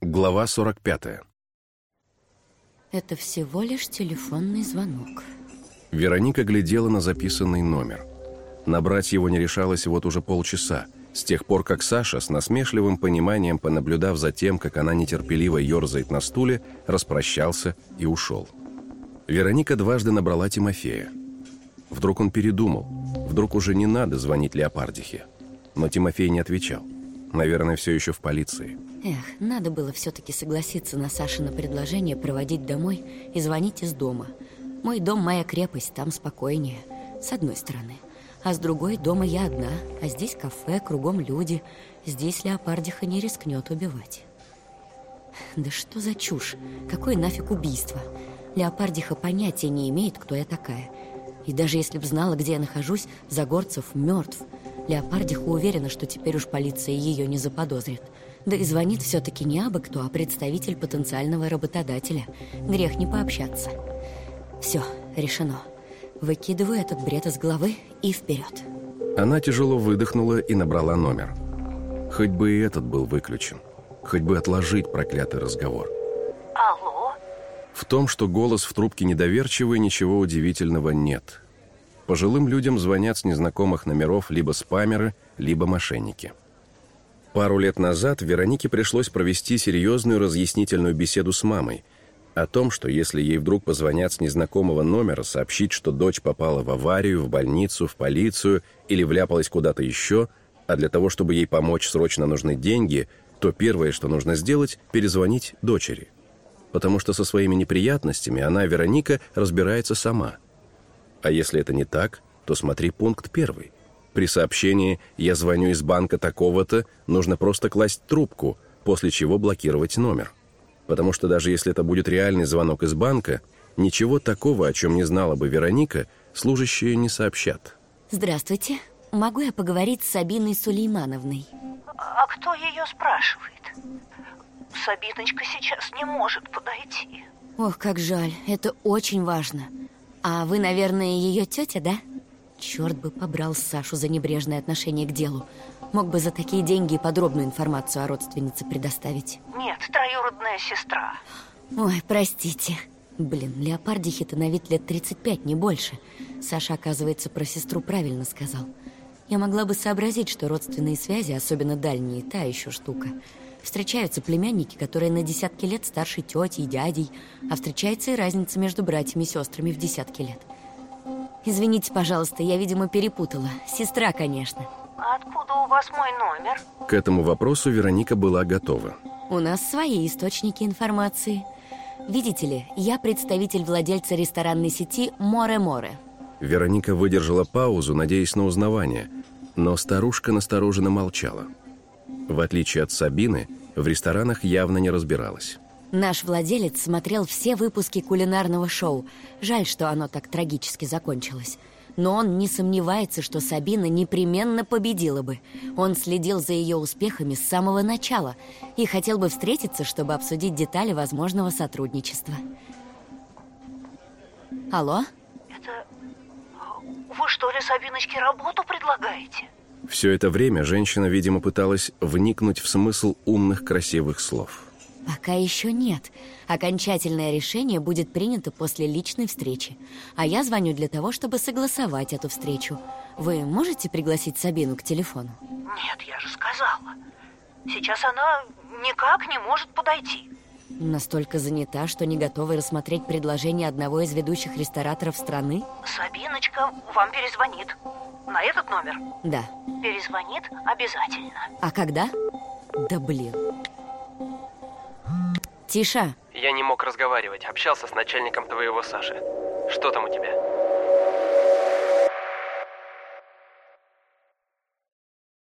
Глава 45. Это всего лишь телефонный звонок. Вероника глядела на записанный номер. Набрать его не решалась вот уже полчаса, с тех пор, как Саша, с насмешливым пониманием понаблюдав за тем, как она нетерпеливо ерзает на стуле, распрощался и ушел. Вероника дважды набрала Тимофея. Вдруг он передумал, вдруг уже не надо звонить Леопардихе. Но Тимофей не отвечал. Наверное, все еще в полиции. Эх, надо было все-таки согласиться на Сашино предложение проводить домой и звонить из дома. Мой дом – моя крепость, там спокойнее. С одной стороны. А с другой дома я одна, а здесь кафе, кругом люди. Здесь леопардиха не рискнет убивать. Да что за чушь? Какое нафиг убийство? Леопардиха понятия не имеет, кто я такая. И даже если б знала, где я нахожусь, Загорцев мертв. Леопардиха уверена, что теперь уж полиция ее не заподозрит. Да и звонит все-таки не абы кто, а представитель потенциального работодателя. Грех не пообщаться. Все, решено. Выкидываю этот бред из головы и вперед. Она тяжело выдохнула и набрала номер. Хоть бы и этот был выключен. Хоть бы отложить проклятый разговор. Алло? В том, что голос в трубке недоверчивый, ничего удивительного нет. Пожилым людям звонят с незнакомых номеров либо спамеры, либо мошенники. Пару лет назад Веронике пришлось провести серьезную разъяснительную беседу с мамой о том, что если ей вдруг позвонят с незнакомого номера сообщить, что дочь попала в аварию, в больницу, в полицию или вляпалась куда-то еще, а для того, чтобы ей помочь, срочно нужны деньги, то первое, что нужно сделать – перезвонить дочери. Потому что со своими неприятностями она, Вероника, разбирается сама. А если это не так, то смотри пункт первый. При сообщении «я звоню из банка такого-то» нужно просто класть трубку, после чего блокировать номер. Потому что даже если это будет реальный звонок из банка, ничего такого, о чем не знала бы Вероника, служащие не сообщат. Здравствуйте. Могу я поговорить с Сабиной Сулеймановной? А кто ее спрашивает? Сабиночка сейчас не может подойти. Ох, как жаль. Это очень важно. А вы, наверное, ее тетя, да? Черт бы побрал Сашу за небрежное отношение к делу. Мог бы за такие деньги подробную информацию о родственнице предоставить. Нет, троюродная сестра. Ой, простите. Блин, Леопардихе-то на вид лет 35, не больше. Саша, оказывается, про сестру правильно сказал. Я могла бы сообразить, что родственные связи, особенно дальние, та еще штука. Встречаются племянники, которые на десятки лет старше тети и дядей, а встречается и разница между братьями и сестрами в десятки лет. Извините, пожалуйста, я, видимо, перепутала. Сестра, конечно. А откуда у вас мой номер? К этому вопросу Вероника была готова. У нас свои источники информации. Видите ли, я представитель владельца ресторанной сети «Море-Море». Вероника выдержала паузу, надеясь на узнавание, но старушка настороженно молчала. В отличие от Сабины, в ресторанах явно не разбиралась. Наш владелец смотрел все выпуски кулинарного шоу. Жаль, что оно так трагически закончилось. Но он не сомневается, что Сабина непременно победила бы. Он следил за ее успехами с самого начала и хотел бы встретиться, чтобы обсудить детали возможного сотрудничества. Алло? Это... Вы что ли Сабиночке работу предлагаете? Все это время женщина, видимо, пыталась вникнуть в смысл умных красивых слов. Пока еще нет. Окончательное решение будет принято после личной встречи. А я звоню для того, чтобы согласовать эту встречу. Вы можете пригласить Сабину к телефону? Нет, я же сказала. Сейчас она никак не может подойти. Настолько занята, что не готова рассмотреть предложение одного из ведущих рестораторов страны? Сабиночка вам перезвонит. На этот номер? Да. Перезвонит обязательно. А когда? Да блин. Тиша, Я не мог разговаривать, общался с начальником твоего Саши. Что там у тебя?